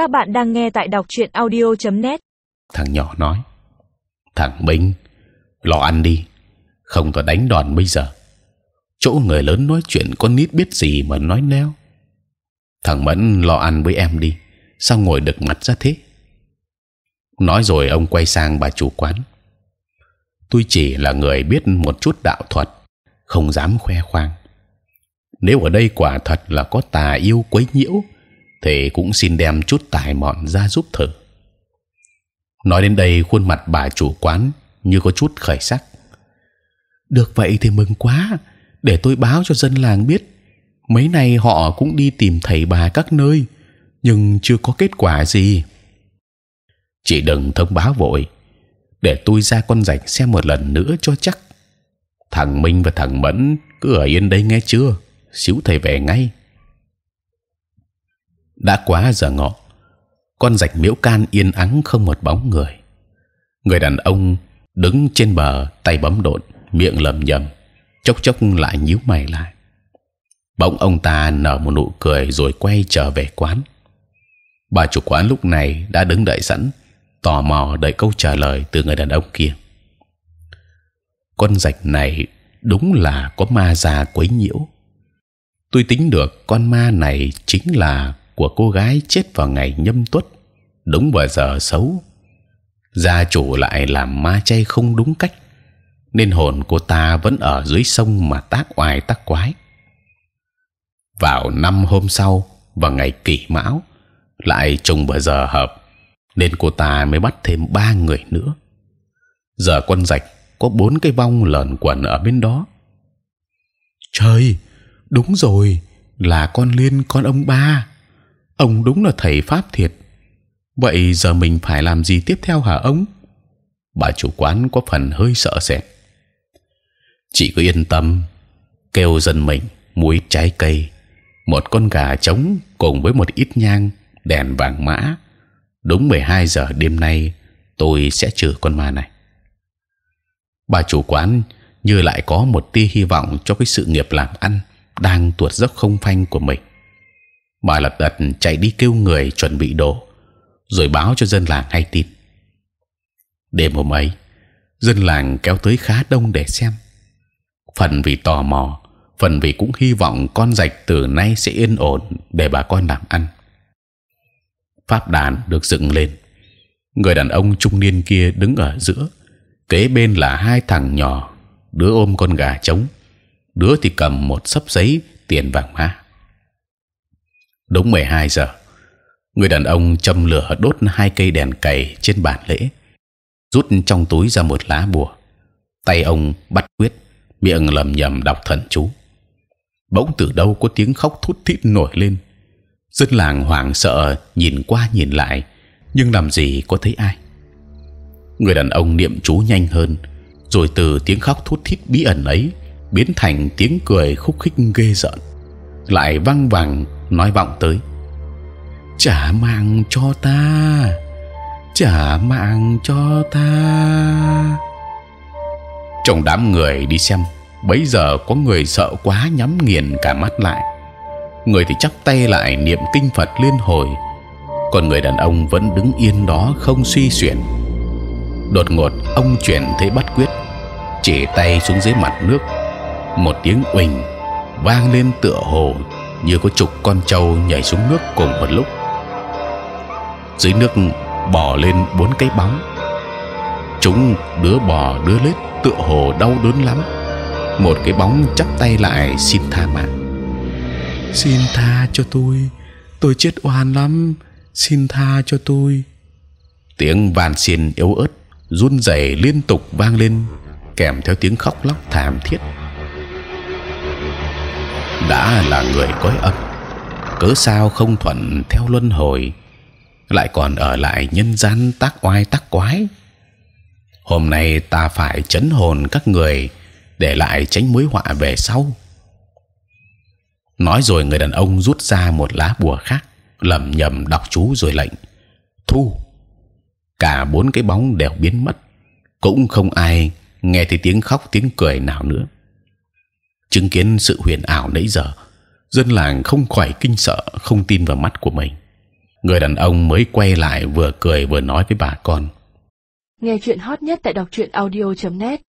Các bạn đang nghe tại đọc truyện audio.net. Thằng nhỏ nói: Thằng Minh, lo ăn đi, không có đánh đòn bây giờ. Chỗ người lớn nói chuyện con nít biết gì mà nói neo. Thằng Mẫn lo ăn với em đi, sao ngồi được mặt ra thế? Nói rồi ông quay sang bà chủ quán. Tôi chỉ là người biết một chút đạo thuật, không dám khoe khoang. Nếu ở đây quả thật là có tà yêu quấy nhiễu, thì cũng xin đem chút tài mọn ra giúp thử. Nói đến đây, khuôn mặt bà chủ quán như có chút khởi sắc. Được vậy thì mừng quá, để tôi báo cho dân làng biết. Mấy nay họ cũng đi tìm thầy bà các nơi, nhưng chưa có kết quả gì. Chị đừng thông báo vội, để tôi ra con rạch xem một lần nữa cho chắc. Thằng Minh và thằng Mẫn cứ ở yên đây nghe chưa? Xíu thầy về ngay. Đã quá giờ ngọ, con rạch miễu can yên ắng không một bóng người. Người đàn ông đứng trên bờ, tay bấm đột miệng lẩm nhẩm, chốc chốc lại nhíu mày lại. Bỗng ông ta nở một nụ cười rồi quay trở về quán. Bà chủ quán lúc này đã đứng đợi sẵn, tò mò đợi câu trả lời từ người đàn ông kia. Con rạch này đúng là có ma già quấy nhiễu. Tôi tính được con ma này chính là của cô gái chết vào ngày nhâm tuất, đúng vào giờ xấu. Gia chủ lại làm ma chay không đúng cách, nên hồn cô ta vẫn ở dưới sông mà tác oai tác quái. Vào năm hôm sau và ngày kỷ mão lại trùng vào giờ hợp, nên cô ta mới bắt thêm ba người nữa. Giờ quân rạch có bốn cái vong lợn quẩn ở bên đó. Trời, đúng rồi, là con liên con ông ba ông đúng là thầy pháp thiệt. Vậy giờ mình phải làm gì tiếp theo hả ông? Bà chủ quán có phần hơi sợ sệt. Chị cứ yên tâm, kêu dân mình muối trái cây, một con gà trống cùng với một ít nhang, đèn vàng mã. Đúng 12 giờ đêm nay, tôi sẽ trừ con ma này. Bà chủ quán như lại có một tia hy vọng cho cái sự nghiệp làm ăn đang tuột dốc không phanh của mình bà lật đật chạy đi kêu người chuẩn bị đồ rồi báo cho dân làng hay tin. Đêm hôm ấy, dân làng kéo tới khá đông để xem. Phần vì tò mò, phần vì cũng hy vọng con rạch từ nay sẽ yên ổn để bà con làm ăn. Pháp đàn được dựng lên. Người đàn ông trung niên kia đứng ở giữa, kế bên là hai thằng nhỏ, đứa ôm con gà trống. Đứa thì cầm một sấp giấy tiền vàng mã đúng 12 giờ, người đàn ông châm lửa đốt hai cây đèn cầy trên bàn lễ, rút trong túi ra một lá bùa. Tay ông bắt quyết, miệng lẩm nhẩm đọc thần chú. Bỗng từ đâu có tiếng khóc thút thít nổi lên. Dân làng hoảng sợ nhìn qua nhìn lại, nhưng làm gì có thấy ai. Người đàn ông niệm chú nhanh hơn, rồi từ tiếng khóc thút thít bí ẩn ấy biến thành tiếng cười khúc khích ghê rợn, lại văng vẳng nói vọng tới. Trả mạng cho ta, trả mạng cho ta. Trong đám người đi xem, bấy giờ có người sợ quá nhắm nghiền cả mắt lại. Người thì chắp tay lại niệm kinh Phật liên hồi. Còn người đàn ông vẫn đứng yên đó không suy chuyển đột ngột, ông chuyển thế bắt quyết, chỉ tay xuống dưới mặt nước. Một tiếng uỳnh vang lên tựa hồ như có chục con trâu nhảy xuống nước cùng một lúc. Dưới nước bò lên bốn cái bóng. Chúng đứa bò đứa lết tựa hồ đau đớn lắm. Một cái bóng chắp tay lại xin tha mạng xin tha cho tôi. Tôi chết oan lắm. Xin tha cho tôi. Tiếng van xin yếu ớt run rẩy liên tục vang lên kèm theo tiếng khóc lóc thảm thiết đã là người cõi âm. Cớ sao không thuận theo luân hồi, lại còn ở lại nhân gian tác oai tác quái? Hôm nay ta phải chấn hồn các người, để lại tránh mối họa về sau. Nói rồi người đàn ông rút ra một lá bùa khác, lẩm nhẩm đọc chú rồi lệnh, thu. Cả bốn cái bóng đều biến mất, cũng không ai nghe thấy tiếng khóc tiếng cười nào nữa chứng kiến sự huyền ảo nãy giờ, dân làng không khỏi kinh sợ, không tin vào mắt của mình. Người đàn ông mới quay lại vừa cười vừa nói với bà con. Nghe chuyện hot nhất tại đọc truyện audio.net